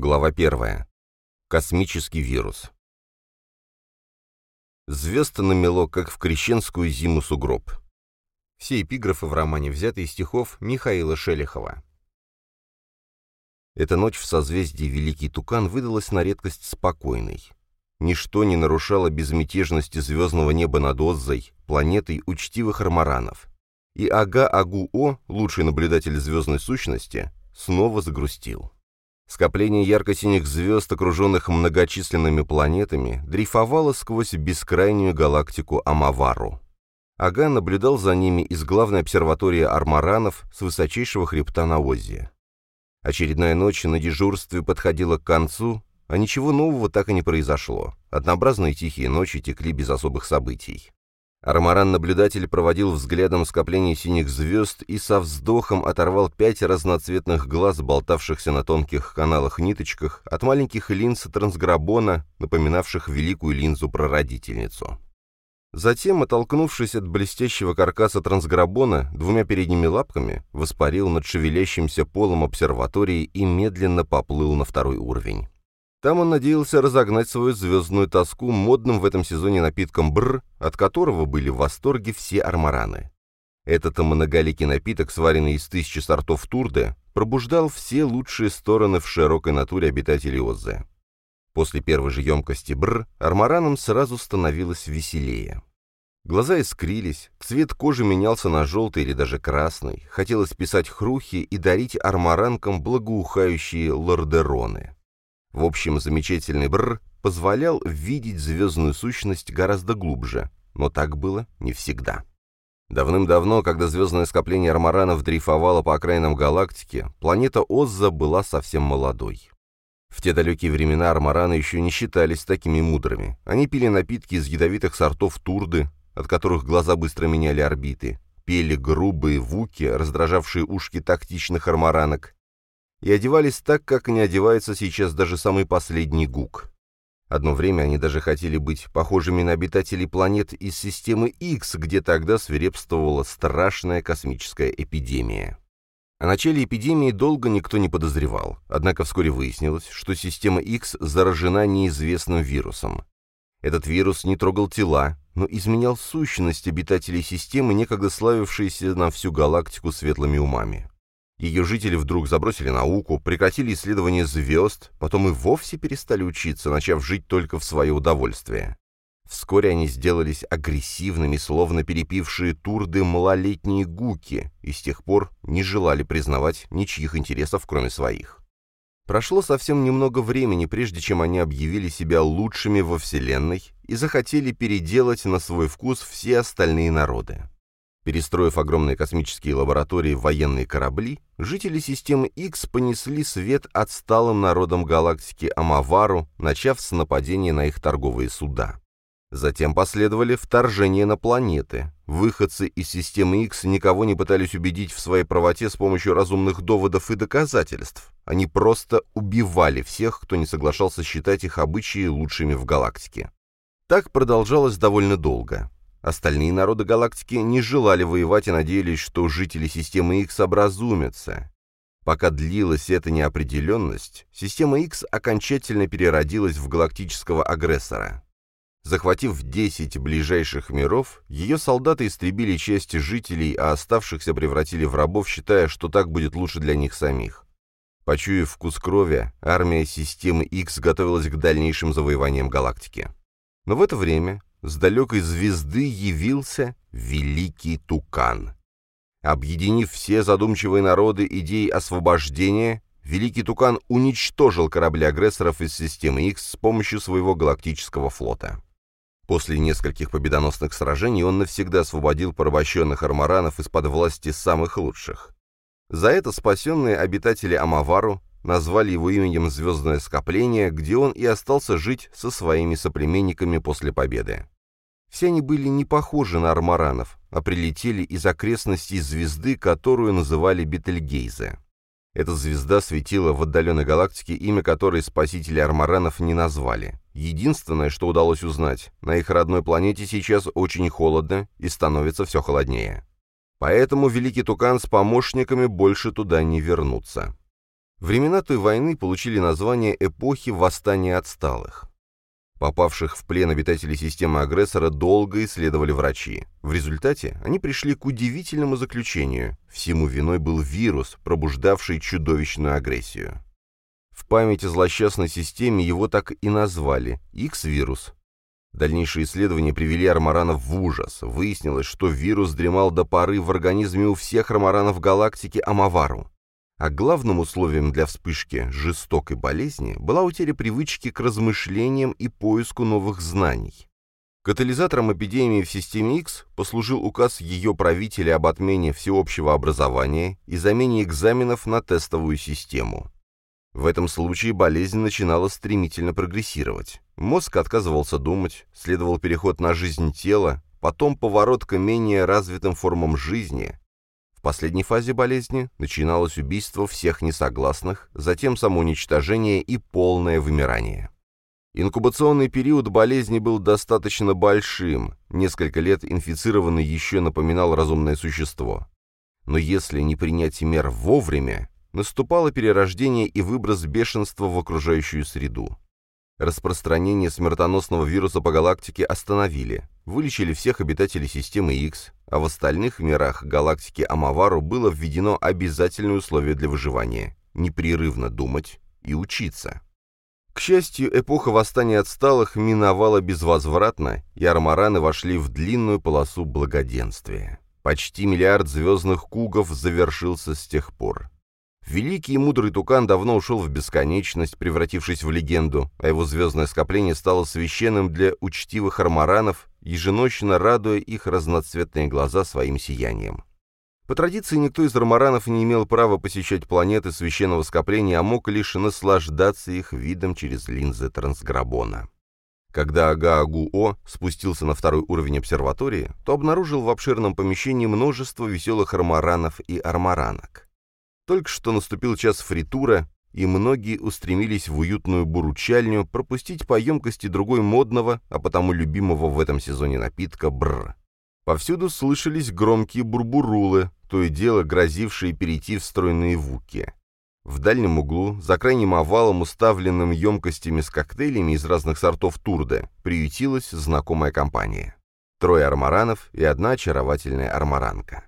Глава 1. Космический вирус. Звезд намело, как в крещенскую зиму сугроб. Все эпиграфы в романе взяты из стихов Михаила Шелихова. Эта ночь в созвездии Великий Тукан выдалась на редкость спокойной. Ничто не нарушало безмятежности звездного неба над Оззой, планетой учтивых армаранов. И Ага-Агу-О, лучший наблюдатель звездной сущности, снова загрустил. Скопление ярко-синих звезд, окруженных многочисленными планетами, дрейфовало сквозь бескрайнюю галактику Амавару. Ага наблюдал за ними из главной обсерватории Армаранов с высочайшего хребта на Озе. Очередная ночь на дежурстве подходила к концу, а ничего нового так и не произошло. Однообразные тихие ночи текли без особых событий. Армаран-наблюдатель проводил взглядом скопление синих звезд и со вздохом оторвал пять разноцветных глаз, болтавшихся на тонких каналах-ниточках, от маленьких линз трансграбона, напоминавших великую линзу-прародительницу. Затем, оттолкнувшись от блестящего каркаса трансграбона, двумя передними лапками воспарил над шевелящимся полом обсерватории и медленно поплыл на второй уровень. Там он надеялся разогнать свою звездную тоску модным в этом сезоне напитком бр, от которого были в восторге все армараны. Этот многоликий напиток, сваренный из тысячи сортов турды, пробуждал все лучшие стороны в широкой натуре обитателей Оззы. После первой же емкости бр армаранам сразу становилось веселее. Глаза искрились, цвет кожи менялся на желтый или даже красный, хотелось писать хрухи и дарить армаранкам благоухающие лордероны. В общем, замечательный бр позволял видеть звездную сущность гораздо глубже, но так было не всегда. Давным-давно, когда звездное скопление армаранов дрейфовало по окраинам галактики, планета Озза была совсем молодой. В те далекие времена армараны еще не считались такими мудрыми. Они пили напитки из ядовитых сортов турды, от которых глаза быстро меняли орбиты, пели грубые вуки, раздражавшие ушки тактичных армаранок, и одевались так, как не одевается сейчас даже самый последний гук. Одно время они даже хотели быть похожими на обитателей планет из системы X, где тогда свирепствовала страшная космическая эпидемия. О начале эпидемии долго никто не подозревал, однако вскоре выяснилось, что система X заражена неизвестным вирусом. Этот вирус не трогал тела, но изменял сущность обитателей системы, некогда славившейся на всю галактику светлыми умами. Ее жители вдруг забросили науку, прекратили исследование звезд, потом и вовсе перестали учиться, начав жить только в свое удовольствие. Вскоре они сделались агрессивными, словно перепившие турды малолетние гуки, и с тех пор не желали признавать ничьих интересов, кроме своих. Прошло совсем немного времени, прежде чем они объявили себя лучшими во Вселенной и захотели переделать на свой вкус все остальные народы. Перестроив огромные космические лаборатории в военные корабли, жители системы X понесли свет отсталым народам галактики Амавару, начав с нападения на их торговые суда. Затем последовали вторжения на планеты. Выходцы из системы X никого не пытались убедить в своей правоте с помощью разумных доводов и доказательств. Они просто убивали всех, кто не соглашался считать их обычаи лучшими в галактике. Так продолжалось довольно долго. Остальные народы галактики не желали воевать и надеялись, что жители системы X образумятся. Пока длилась эта неопределенность, система X окончательно переродилась в галактического агрессора. Захватив 10 ближайших миров, ее солдаты истребили часть жителей, а оставшихся превратили в рабов, считая, что так будет лучше для них самих. Почуяв вкус крови, армия системы X готовилась к дальнейшим завоеваниям галактики. Но в это время с далекой звезды явился Великий Тукан. Объединив все задумчивые народы идеей освобождения, Великий Тукан уничтожил корабли агрессоров из системы X с помощью своего галактического флота. После нескольких победоносных сражений он навсегда освободил порабощенных армаранов из-под власти самых лучших. За это спасенные обитатели Амавару назвали его именем «Звездное скопление», где он и остался жить со своими соплеменниками после победы. Все они были не похожи на армаранов, а прилетели из окрестностей звезды, которую называли Бетельгейзе. Эта звезда светила в отдаленной галактике, имя которой спасители армаранов не назвали. Единственное, что удалось узнать, на их родной планете сейчас очень холодно и становится все холоднее. Поэтому Великий Тукан с помощниками больше туда не вернутся. Времена той войны получили название эпохи восстания отсталых. Попавших в плен обитателей системы агрессора долго исследовали врачи. В результате они пришли к удивительному заключению. Всему виной был вирус, пробуждавший чудовищную агрессию. В память о злосчастной системе его так и назвали – X-вирус. Дальнейшие исследования привели армаранов в ужас. Выяснилось, что вирус дремал до поры в организме у всех армаранов галактики Амавару. А главным условием для вспышки жестокой болезни была утеря привычки к размышлениям и поиску новых знаний. Катализатором эпидемии в системе X послужил указ ее правителя об отмене всеобщего образования и замене экзаменов на тестовую систему. В этом случае болезнь начинала стремительно прогрессировать. Мозг отказывался думать, следовал переход на жизнь тела, потом поворот к менее развитым формам жизни, в последней фазе болезни начиналось убийство всех несогласных, затем самоуничтожение и полное вымирание. Инкубационный период болезни был достаточно большим, несколько лет инфицированный еще напоминал разумное существо. Но если не принять мер вовремя, наступало перерождение и выброс бешенства в окружающую среду. Распространение смертоносного вируса по галактике остановили, вылечили всех обитателей системы X, а в остальных мирах галактики Амавару было введено обязательное условие для выживания – непрерывно думать и учиться. К счастью, эпоха восстания отсталых миновала безвозвратно, и армараны вошли в длинную полосу благоденствия. Почти миллиард звездных кугов завершился с тех пор. Великий и мудрый Тукан давно ушел в бесконечность, превратившись в легенду, а его звездное скопление стало священным для учтивых армаранов, еженочно радуя их разноцветные глаза своим сиянием. По традиции никто из армаранов не имел права посещать планеты священного скопления, а мог лишь наслаждаться их видом через линзы трансграбона. Когда Ага-Агу-О спустился на второй уровень обсерватории, то обнаружил в обширном помещении множество веселых армаранов и армаранок. Только что наступил час фритура, и многие устремились в уютную буручальню пропустить по емкости другой модного, а потому любимого в этом сезоне напитка бр. Повсюду слышались громкие бурбурулы, то и дело грозившие перейти в стройные вуки. В дальнем углу, за крайним овалом, уставленным емкостями с коктейлями из разных сортов турда, приютилась знакомая компания. Трое армаранов и одна очаровательная армаранка.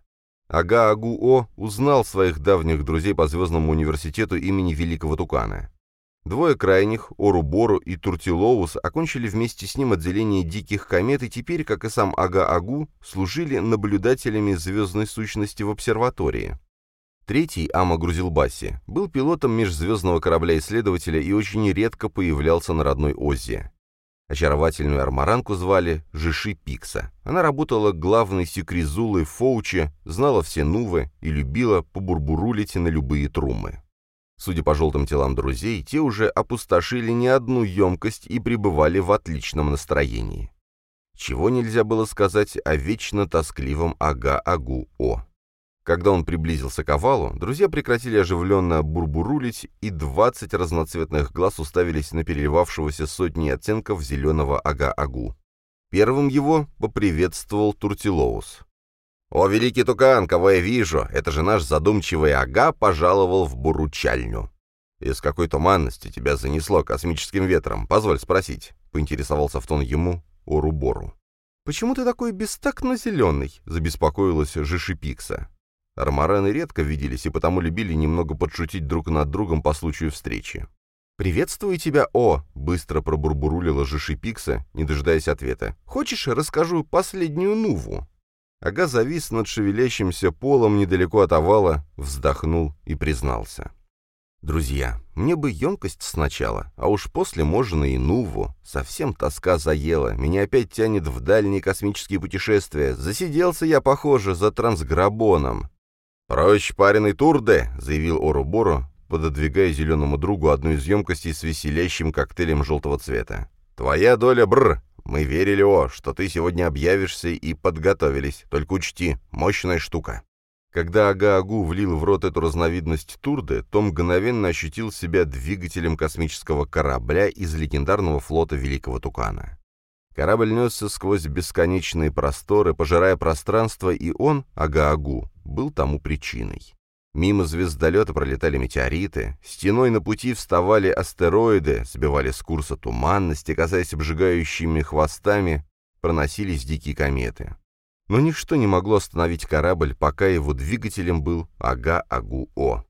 Ага-Агу-О узнал своих давних друзей по Звездному университету имени Великого Тукана. Двое крайних, Ору-Бору и Туртилоус, окончили вместе с ним отделение диких комет и теперь, как и сам Ага-Агу, служили наблюдателями звездной сущности в обсерватории. Третий, Ама Грузилбаси, был пилотом межзвездного корабля-исследователя и очень редко появлялся на родной Оззе. Очаровательную армаранку звали Жиши Пикса. Она работала главной секрезулой Фоуче, знала все нувы и любила побурбурулить на любые трумы. Судя по желтым телам друзей, те уже опустошили не одну емкость и пребывали в отличном настроении. Чего нельзя было сказать о вечно тоскливом Ага-Агу-О. Когда он приблизился к овалу, друзья прекратили оживленно бурбурулить, и двадцать разноцветных глаз уставились на переливавшегося сотни оттенков зеленого ага-агу. Первым его поприветствовал Туртилоус. «О, великий тукан, кого я вижу! Это же наш задумчивый ага пожаловал в буручальню!» «Из какой туманности тебя занесло космическим ветром? Позволь спросить», — поинтересовался в тон ему Орубору. «Почему ты такой бестактно зеленый?» — забеспокоилась Жишипикса. Армараны редко виделись и потому любили немного подшутить друг над другом по случаю встречи. «Приветствую тебя, О!» — быстро пробурбурулила Жишипикса, не дожидаясь ответа. «Хочешь, расскажу последнюю нуву?» Ага завис над шевелящимся полом недалеко от овала, вздохнул и признался. «Друзья, мне бы емкость сначала, а уж после можно и Нуву. Совсем тоска заела, меня опять тянет в дальние космические путешествия. Засиделся я, похоже, за трансграбоном. «Прочь пареный турде», — заявил Ору-Бору, пододвигая зеленому другу одну из емкостей с веселящим коктейлем желтого цвета. «Твоя доля, бр! Мы верили, о, что ты сегодня объявишься и подготовились. Только учти, мощная штука». Когда Ага-Агу влил в рот эту разновидность турды, то мгновенно ощутил себя двигателем космического корабля из легендарного флота Великого Тукана. Корабль несся сквозь бесконечные просторы, пожирая пространство, и он, Ага-Агу, был тому причиной. Мимо звездолета пролетали метеориты, стеной на пути вставали астероиды, сбивали с курса туманности, казаясь обжигающими хвостами, проносились дикие кометы. Но ничто не могло остановить корабль, пока его двигателем был Ага-Агу-О.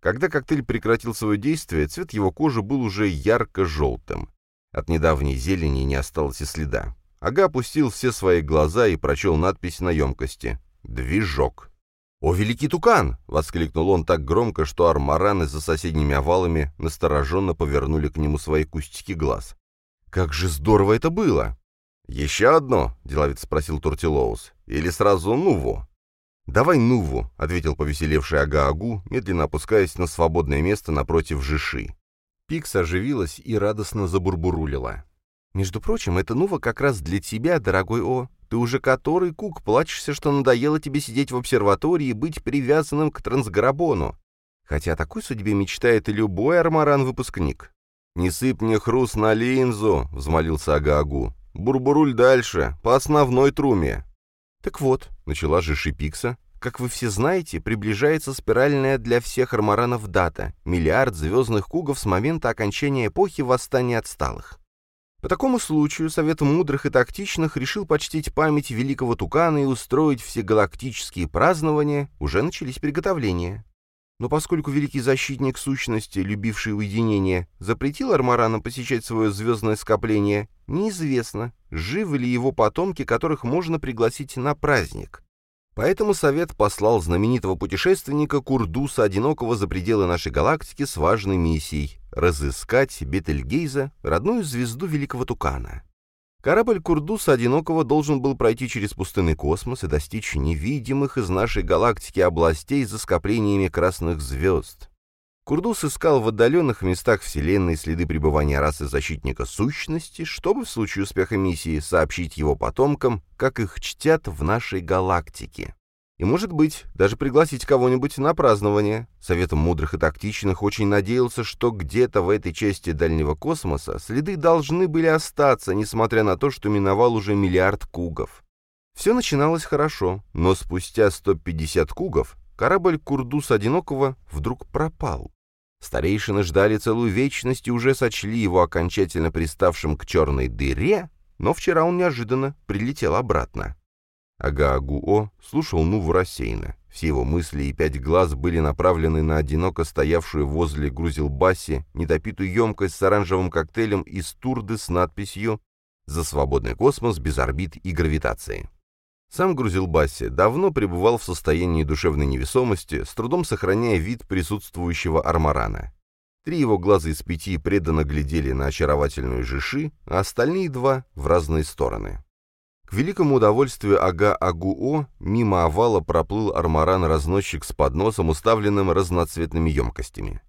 Когда коктейль прекратил свое действие, цвет его кожи был уже ярко-желтым. От недавней зелени не осталось и следа. Ага опустил все свои глаза и прочел надпись на емкости «Движок». «О, великий тукан!» — воскликнул он так громко, что армараны за соседними овалами настороженно повернули к нему свои кустики глаз. «Как же здорово это было!» «Еще одно?» — деловит спросил Тортилоус. «Или сразу Нуву?» «Давай Нуву», — ответил повеселевший Ага-Агу, медленно опускаясь на свободное место напротив Жиши. Пикс оживилась и радостно забурбурулила. «Между прочим, это Нува как раз для тебя, дорогой О. Ты уже который кук плачешься, что надоело тебе сидеть в обсерватории и быть привязанным к трансграбону. Хотя такой судьбе мечтает и любой армаран-выпускник». «Не сыпь мне хруст на линзу», — взмолился Ага-Агу. «Бурбуруль дальше, по основной труме». «Так вот», — начала же Шипикса, как вы все знаете, приближается спиральная для всех армаранов дата — миллиард звездных кугов с момента окончания эпохи восстания отсталых. По такому случаю Совет Мудрых и Тактичных решил почтить память великого Тукана и устроить всегалактические празднования, уже начались приготовления. Но поскольку великий защитник сущности, любивший уединение, запретил армаранам посещать свое звездное скопление, неизвестно, живы ли его потомки, которых можно пригласить на праздник. Поэтому Совет послал знаменитого путешественника Курдуса Одинокого за пределы нашей галактики с важной миссией — разыскать Бетельгейза, родную звезду Великого Тукана. Корабль Курдуса Одинокого должен был пройти через пустынный космос и достичь невидимых из нашей галактики областей за скоплениями красных звезд. Курдус искал в отдаленных местах Вселенной следы пребывания расы защитника сущности, чтобы в случае успеха миссии сообщить его потомкам, как их чтят в нашей галактике. И, может быть, даже пригласить кого-нибудь на празднование. Советом мудрых и тактичных очень надеялся, что где-то в этой части дальнего космоса следы должны были остаться, несмотря на то, что миновал уже миллиард кугов. Все начиналось хорошо, но спустя 150 кугов корабль Курдус Одинокого вдруг пропал. Старейшины ждали целую вечность и уже сочли его окончательно приставшим к черной дыре, но вчера он неожиданно прилетел обратно. Ага-Агуо слушал Нуву рассеянно. Все его мысли и пять глаз были направлены на одиноко стоявшую возле грузилбаси недопитую емкость с оранжевым коктейлем из турды с надписью «За свободный космос без орбит и гравитации». Сам Грузилбаси давно пребывал в состоянии душевной невесомости, с трудом сохраняя вид присутствующего армарана. Три его глаза из пяти преданно глядели на очаровательную Жиши, а остальные два — в разные стороны. К великому удовольствию Ага-Агуо мимо овала проплыл армаран-разносчик с подносом, уставленным разноцветными емкостями.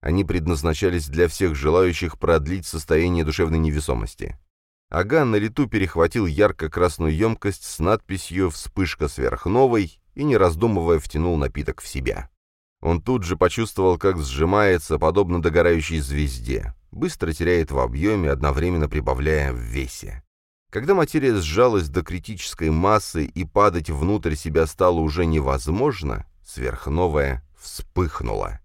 Они предназначались для всех желающих продлить состояние душевной невесомости. Аган на лету перехватил ярко-красную емкость с надписью «Вспышка сверхновой» и, не раздумывая, втянул напиток в себя. Он тут же почувствовал, как сжимается, подобно догорающей звезде, быстро теряет в объеме, одновременно прибавляя в весе. Когда материя сжалась до критической массы и падать внутрь себя стало уже невозможно, сверхновая вспыхнула.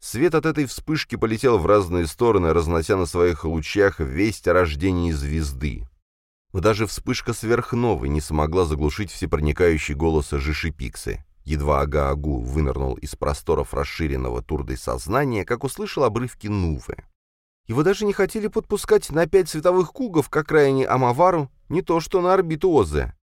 Свет от этой вспышки полетел в разные стороны, разнося на своих лучах весть о рождении звезды. Но даже вспышка сверхновой не смогла заглушить всепроникающий голос Жишипиксы. Едва Ага-Агу вынырнул из просторов расширенного турдой сознания, как услышал обрывки Нувы. Его даже не хотели подпускать на пять световых кугов к окраине Амавару, не то что на орбиту Озе.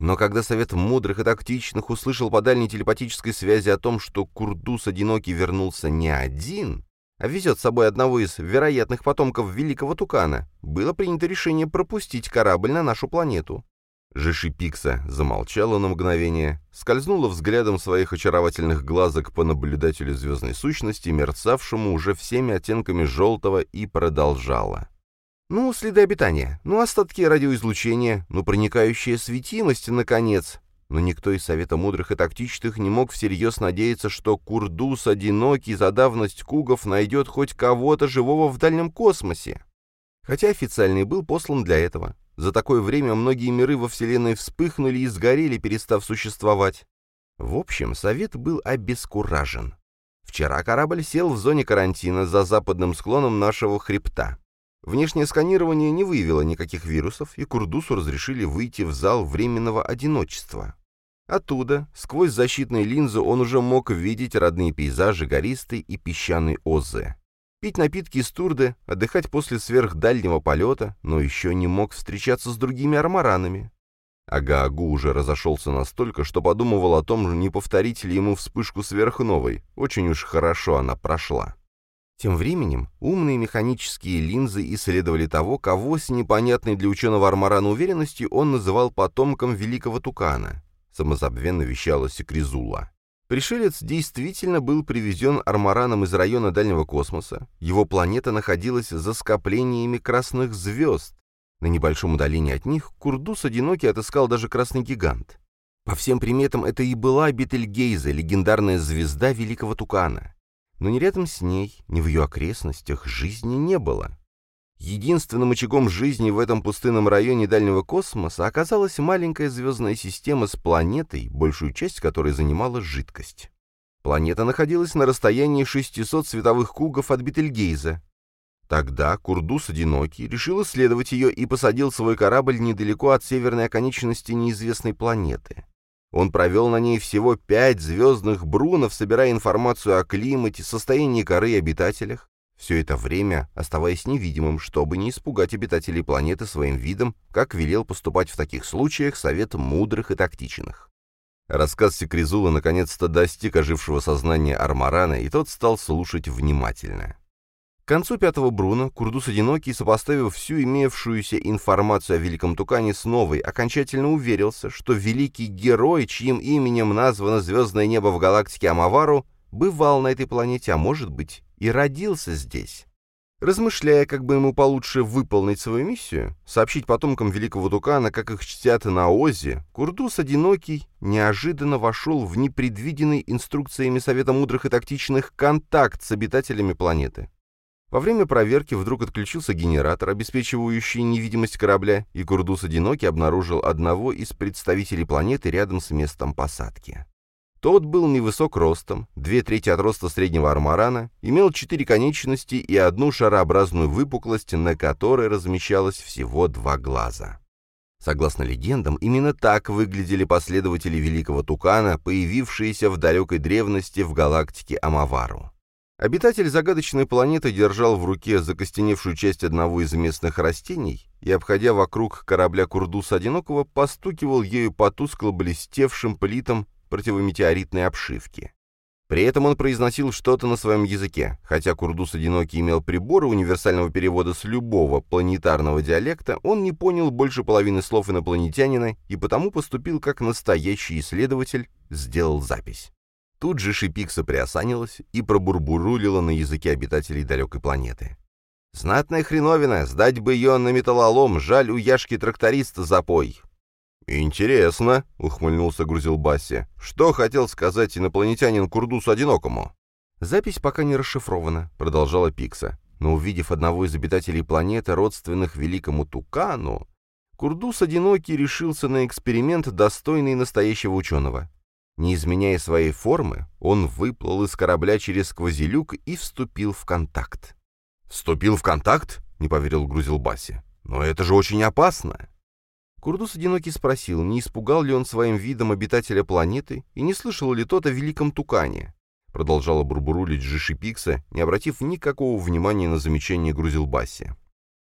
Но когда Совет Мудрых и Тактичных услышал по дальней телепатической связи о том, что Курдус Одинокий вернулся не один, а везет с собой одного из вероятных потомков Великого Тукана, было принято решение пропустить корабль на нашу планету. Жиши Пикса замолчала на мгновение, скользнула взглядом своих очаровательных глазок по наблюдателю звездной сущности, мерцавшему уже всеми оттенками желтого, и продолжала. Ну, следы обитания, ну, остатки радиоизлучения, ну, проникающая светимость, наконец. Но никто из Совета Мудрых и Тактичных не мог всерьез надеяться, что Курдус, одинокий за давность Кугов, найдет хоть кого-то живого в дальнем космосе. Хотя официальный был послан для этого. За такое время многие миры во Вселенной вспыхнули и сгорели, перестав существовать. В общем, совет был обескуражен. Вчера корабль сел в зоне карантина за западным склоном нашего хребта. Внешнее сканирование не выявило никаких вирусов, и Курдусу разрешили выйти в зал временного одиночества. Оттуда, сквозь защитные линзы, он уже мог видеть родные пейзажи гористой и песчаной Озы. Пить напитки из турды, отдыхать после сверхдальнего полета, но еще не мог встречаться с другими армаранами. Агаагу уже разошелся настолько, что подумывал о том, не повторить ли ему вспышку сверхновой. Очень уж хорошо она прошла. Тем временем умные механические линзы исследовали того, кого с непонятной для ученого Армарана уверенностью он называл потомком великого Тукана. Самозабвенно вещала Секризула. Пришелец действительно был привезен Армараном из района дальнего космоса. Его планета находилась за скоплениями красных звезд, на небольшом удалении от них Курдус одинокий отыскал даже красный гигант. По всем приметам, это и была Бетельгейза, легендарная звезда Великого Тукана. Но ни рядом с ней, ни в ее окрестностях жизни не было. Единственным очагом жизни в этом пустынном районе дальнего космоса оказалась маленькая звездная система с планетой, большую часть которой занимала жидкость. Планета находилась на расстоянии 600 световых кругов от Бетельгейза, Тогда Курдус одинокий решил исследовать ее и посадил свой корабль недалеко от северной оконечности неизвестной планеты. Он провел на ней всего пять звездных брунов, собирая информацию о климате, состоянии коры и обитателях, все это время оставаясь невидимым, чтобы не испугать обитателей планеты своим видом, как велел поступать в таких случаях совет мудрых и тактичных. Рассказ Секрезула наконец-то достиг ожившего сознания Армарана, и тот стал слушать внимательно. К концу пятого Бруна Курдус Одинокий, сопоставив всю имевшуюся информацию о Великом Тукане с новой, окончательно уверился, что великий герой, чьим именем названо звездное небо в галактике Амавару, бывал на этой планете, а может быть, и родился здесь. Размышляя, как бы ему получше выполнить свою миссию, сообщить потомкам Великого Тукана, как их чтят на Озе, Курдус Одинокий неожиданно вошел в непредвиденный инструкциями Совета Мудрых и Тактичных контакт с обитателями планеты. Во время проверки вдруг отключился генератор, обеспечивающий невидимость корабля, и Курдус одинокий обнаружил одного из представителей планеты рядом с местом посадки. Тот был невысок ростом, две трети от роста среднего армарана, имел четыре конечности и одну шарообразную выпуклость, на которой размещалось всего два глаза. Согласно легендам, именно так выглядели последователи Великого Тукана, появившиеся в далекой древности в галактике Амавару. Обитатель загадочной планеты держал в руке закостеневшую часть одного из местных растений и, обходя вокруг корабля Курдуса Одинокого, постукивал ею по тускло блестевшим плитам противометеоритной обшивки. При этом он произносил что-то на своем языке, хотя Курдус Одинокий имел приборы универсального перевода с любого планетарного диалекта, он не понял больше половины слов инопланетянина и потому поступил как настоящий исследователь, сделал запись. Тут же Шипикса приосанилась и пробурбурулила на языке обитателей далекой планеты. «Знатная хреновина, сдать бы ее на металлолом, жаль, у Яшки тракториста запой». «Интересно», — ухмыльнулся Грузилбасси. «Что хотел сказать инопланетянин Курдусу Одинокому?» «Запись пока не расшифрована», — продолжала Пикса. Но увидев одного из обитателей планеты, родственных великому Тукану, Курдус Одинокий решился на эксперимент, достойный настоящего ученого. Не изменяя своей формы, он выплыл из корабля через сквозелюк и вступил в контакт. «Вступил в контакт?» — не поверил Грузилбаси. «Но это же очень опасно!» Курдус Одинокий спросил, не испугал ли он своим видом обитателя планеты и не слышал ли тот о великом тукане. Продолжала бурбурулить Жиши Пикса, не обратив никакого внимания на замечание Грузилбаси.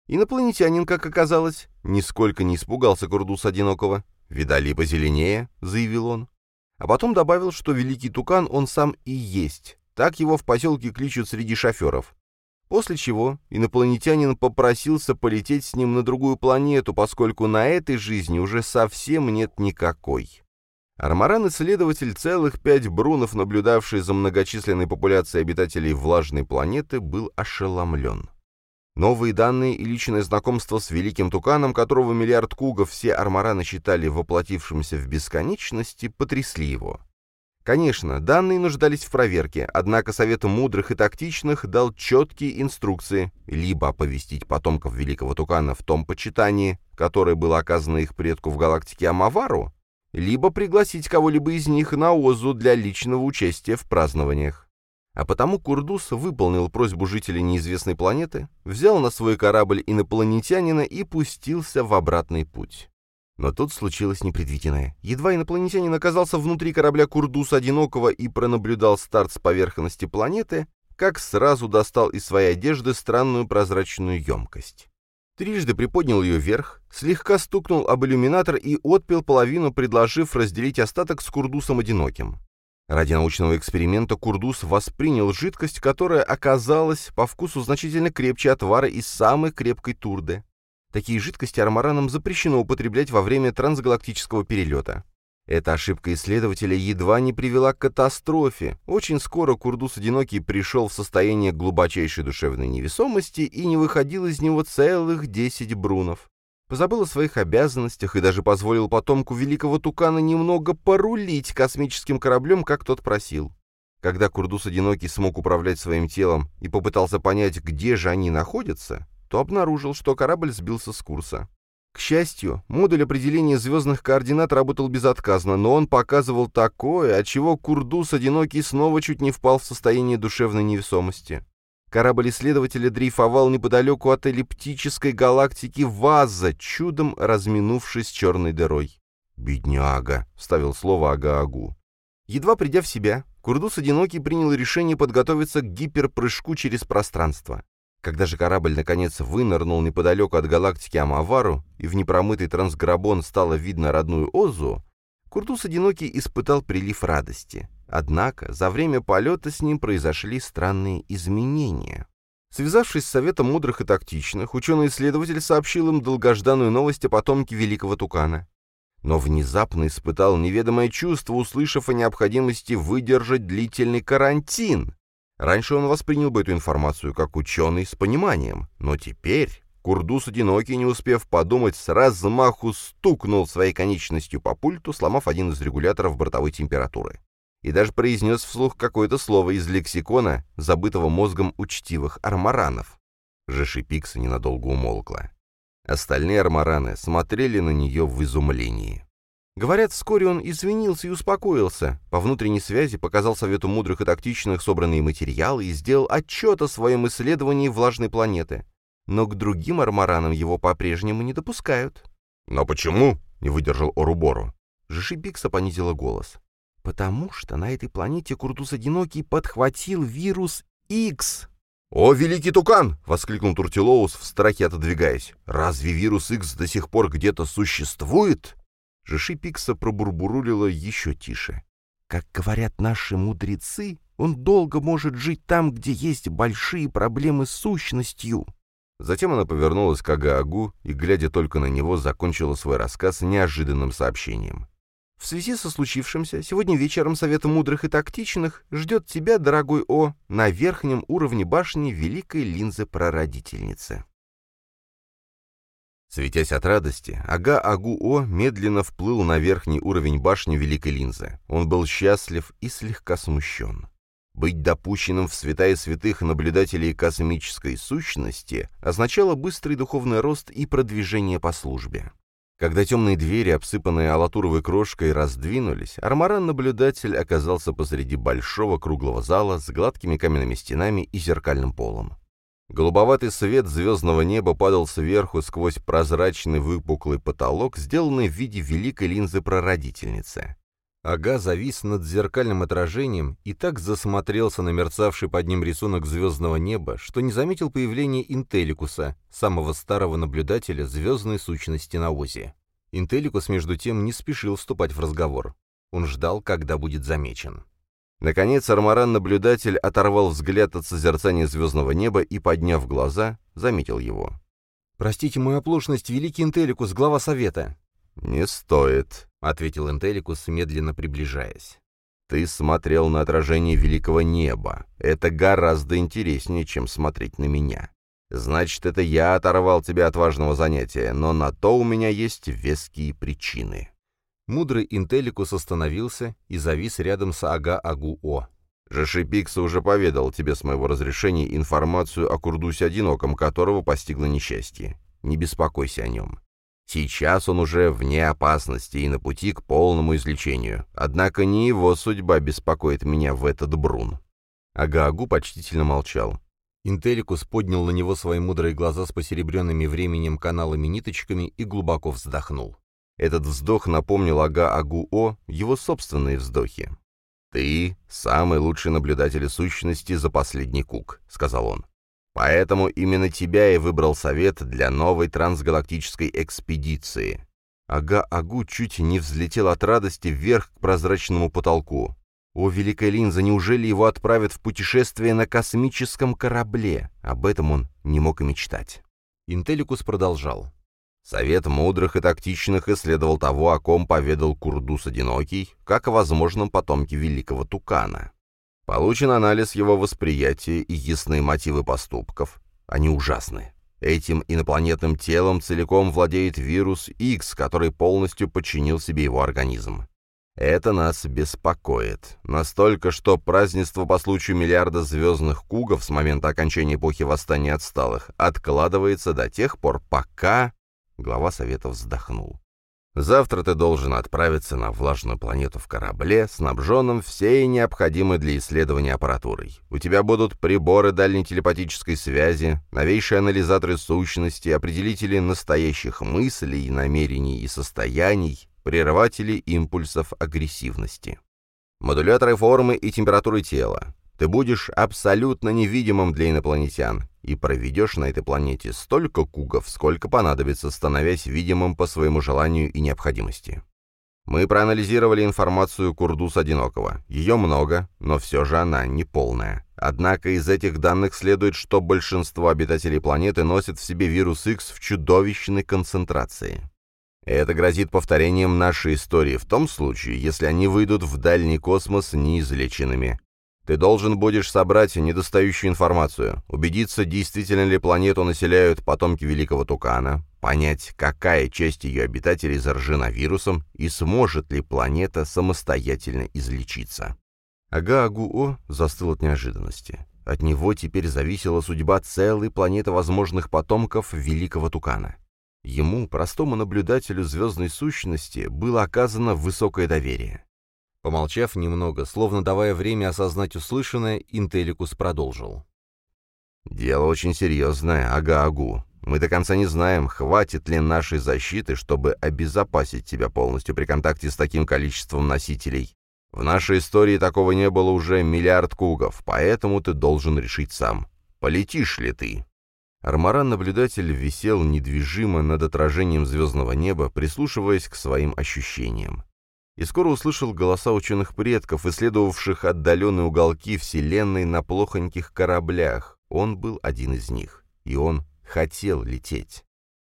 Инопланетянин, как оказалось, нисколько не испугался Курдуса Одинокого. «Видали позеленее», — заявил он. А потом добавил, что Великий Тукан он сам и есть. Так его в поселке кличут среди шоферов. После чего инопланетянин попросился полететь с ним на другую планету, поскольку на этой жизни уже совсем нет никакой. Армаран-исследователь целых пять брунов, наблюдавший за многочисленной популяцией обитателей влажной планеты, был ошеломлен. Новые данные и личное знакомство с великим туканом, которого миллиард кугов все армараны считали воплотившимся в бесконечности, потрясли его. Конечно, данные нуждались в проверке, однако Совет мудрых и тактичных дал четкие инструкции либо оповестить потомков великого тукана в том почитании, которое было оказано их предку в галактике Амавару, либо пригласить кого-либо из них на Озу для личного участия в празднованиях. А потому Курдус выполнил просьбу жителей неизвестной планеты, взял на свой корабль инопланетянина и пустился в обратный путь. Но тут случилось непредвиденное. Едва инопланетянин оказался внутри корабля Курдус одинокого и пронаблюдал старт с поверхности планеты, как сразу достал из своей одежды странную прозрачную емкость. Трижды приподнял ее вверх, слегка стукнул об иллюминатор и отпил половину, предложив разделить остаток с Курдусом одиноким. Ради научного эксперимента Курдус воспринял жидкость, которая оказалась по вкусу значительно крепче отвара из самой крепкой турды. Такие жидкости армаранам запрещено употреблять во время трансгалактического перелета. Эта ошибка исследователя едва не привела к катастрофе. Очень скоро Курдус Одинокий пришел в состояние глубочайшей душевной невесомости и не выходил из него целых десять брунов позабыл о своих обязанностях и даже позволил потомку великого Тукана немного порулить космическим кораблем, как тот просил. Когда Курдус Одинокий смог управлять своим телом и попытался понять, где же они находятся, то обнаружил, что корабль сбился с курса. К счастью, модуль определения звездных координат работал безотказно, но он показывал такое, от чего Курдус Одинокий снова чуть не впал в состояние душевной невесомости. Корабль исследователя дрейфовал неподалеку от эллиптической галактики Ваза, чудом разминувшись черной дырой. «Бедняга», — вставил слово Агаагу. Едва придя в себя, Курдус Одинокий принял решение подготовиться к гиперпрыжку через пространство. Когда же корабль наконец вынырнул неподалеку от галактики Амавару, и в непромытый трансграбон стало видно родную Озу, Курдус Одинокий испытал прилив радости. Однако за время полета с ним произошли странные изменения. Связавшись с Советом мудрых и тактичных, ученый-исследователь сообщил им долгожданную новость о потомке великого тукана. Но внезапно испытал неведомое чувство, услышав о необходимости выдержать длительный карантин. Раньше он воспринял бы эту информацию как ученый с пониманием, но теперь Курдус одинокий, не успев подумать, с размаху стукнул своей конечностью по пульту, сломав один из регуляторов бортовой температуры и даже произнес вслух какое-то слово из лексикона, забытого мозгом учтивых армаранов. Жеши Пикса ненадолго умолкла. Остальные армараны смотрели на нее в изумлении. Говорят, вскоре он извинился и успокоился. По внутренней связи показал Совету мудрых и тактичных собранные материалы и сделал отчет о своем исследовании влажной планеты. Но к другим армаранам его по-прежнему не допускают. «Но почему?» — не выдержал Орубору. Жиши Пикса понизила голос. Потому что на этой планете Куртус Одинокий подхватил вирус X. «О, великий тукан!» — воскликнул Туртилоус, в страхе отодвигаясь. «Разве вирус X до сих пор где-то существует?» Жиши Пикса пробурбурулила еще тише. «Как говорят наши мудрецы, он долго может жить там, где есть большие проблемы с сущностью». Затем она повернулась к Агаагу и, глядя только на него, закончила свой рассказ неожиданным сообщением. В связи со случившимся, сегодня вечером Совет мудрых и тактичных ждет тебя, дорогой О, на верхнем уровне башни Великой Линзы-Прародительницы. Светясь от радости, Ага-Агу-О медленно вплыл на верхний уровень башни Великой Линзы. Он был счастлив и слегка смущен. Быть допущенным в святая святых наблюдателей космической сущности означало быстрый духовный рост и продвижение по службе. Когда темные двери, обсыпанные алатуровой крошкой, раздвинулись, армаран-наблюдатель оказался посреди большого круглого зала с гладкими каменными стенами и зеркальным полом. Голубоватый свет звездного неба падал сверху сквозь прозрачный выпуклый потолок, сделанный в виде великой линзы-прародительницы. Ага завис над зеркальным отражением и так засмотрелся на мерцавший под ним рисунок звездного неба, что не заметил появления Интелликуса, самого старого наблюдателя звездной сущности на Озе. Интелликус, между тем, не спешил вступать в разговор. Он ждал, когда будет замечен. Наконец, Армаран-наблюдатель оторвал взгляд от созерцания звездного неба и, подняв глаза, заметил его. «Простите мою оплошность, великий Интелликус, глава совета». «Не стоит», — ответил Интелликус, медленно приближаясь. «Ты смотрел на отражение великого неба. Это гораздо интереснее, чем смотреть на меня. Значит, это я оторвал тебя от важного занятия, но на то у меня есть веские причины». Мудрый Интелликус остановился и завис рядом с Ага-Агу-О. Жешипикса уже поведал тебе с моего разрешения информацию о Курдусе Одиноком, которого постигло несчастье. Не беспокойся о нем. Сейчас он уже вне опасности и на пути к полному излечению. Однако не его судьба беспокоит меня в этот брун. Агаагу почтительно молчал. Интелликус поднял на него свои мудрые глаза с посеребренными временем каналами-ниточками и глубоко вздохнул. Этот вздох напомнил Ага-Агу-О его собственные вздохи. «Ты — самый лучший наблюдатель сущности за последний кук», — сказал он. «Поэтому именно тебя я выбрал совет для новой трансгалактической экспедиции». Ага-Агу чуть не взлетел от радости вверх к прозрачному потолку. О, Великая Линза, неужели его отправят в путешествие на космическом корабле? Об этом он не мог и мечтать. Интелликус продолжал. Совет мудрых и тактичных исследовал того, о ком поведал Курдус Одинокий, как о возможном потомке великого Тукана. Получен анализ его восприятия и ясные мотивы поступков. Они ужасны. Этим инопланетным телом целиком владеет вирус X, который полностью подчинил себе его организм. Это нас беспокоит. Настолько, что празднество по случаю миллиарда звездных кугов с момента окончания эпохи восстания отсталых откладывается до тех пор, пока... Глава совета вздохнул. «Завтра ты должен отправиться на влажную планету в корабле, снабженном всей необходимой для исследования аппаратурой. У тебя будут приборы дальней телепатической связи, новейшие анализаторы сущности, определители настоящих мыслей, намерений и состояний, прерыватели импульсов агрессивности, модуляторы формы и температуры тела. Ты будешь абсолютно невидимым для инопланетян, и проведешь на этой планете столько кугов, сколько понадобится, становясь видимым по своему желанию и необходимости. Мы проанализировали информацию Курдус Одинокого. Ее много, но все же она не полная. Однако из этих данных следует, что большинство обитателей планеты носят в себе вирус X в чудовищной концентрации. Это грозит повторением нашей истории в том случае, если они выйдут в дальний космос неизлеченными. Ты должен будешь собрать недостающую информацию, убедиться, действительно ли планету населяют потомки Великого Тукана, понять, какая часть ее обитателей заражена вирусом и сможет ли планета самостоятельно излечиться. Ага-Агуо застыл от неожиданности. От него теперь зависела судьба целой планеты возможных потомков Великого Тукана. Ему, простому наблюдателю звездной сущности, было оказано высокое доверие. Помолчав немного, словно давая время осознать услышанное, Интелликус продолжил. «Дело очень серьезное, ага-агу. Мы до конца не знаем, хватит ли нашей защиты, чтобы обезопасить тебя полностью при контакте с таким количеством носителей. В нашей истории такого не было уже миллиард кугов, поэтому ты должен решить сам, полетишь ли ты». Армаран-наблюдатель висел недвижимо над отражением звездного неба, прислушиваясь к своим ощущениям и скоро услышал голоса ученых предков, исследовавших отдаленные уголки Вселенной на плохоньких кораблях. Он был один из них, и он хотел лететь.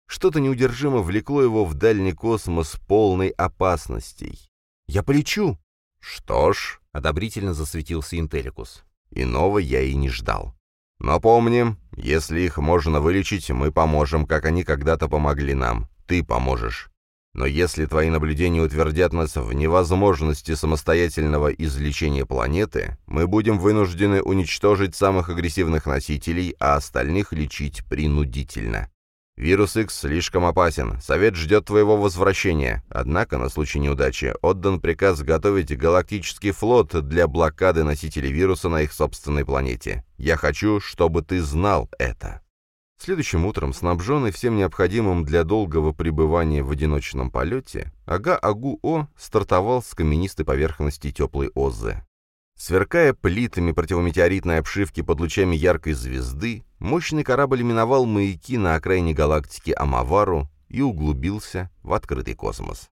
Что-то неудержимо влекло его в дальний космос полной опасностей. «Я полечу!» «Что ж», — одобрительно засветился Интелликус, — «иного я и не ждал. Но помни, если их можно вылечить, мы поможем, как они когда-то помогли нам. Ты поможешь. Но если твои наблюдения утвердят нас в невозможности самостоятельного излечения планеты, мы будем вынуждены уничтожить самых агрессивных носителей, а остальных лечить принудительно. Вирус X слишком опасен. Совет ждет твоего возвращения. Однако, на случай неудачи, отдан приказ готовить галактический флот для блокады носителей вируса на их собственной планете. Я хочу, чтобы ты знал это. Следующим утром, снабженный всем необходимым для долгого пребывания в одиночном полете, Ага-Агу-О стартовал с каменистой поверхности теплой Озы. Сверкая плитами противометеоритной обшивки под лучами яркой звезды, мощный корабль миновал маяки на окраине галактики Амавару и углубился в открытый космос.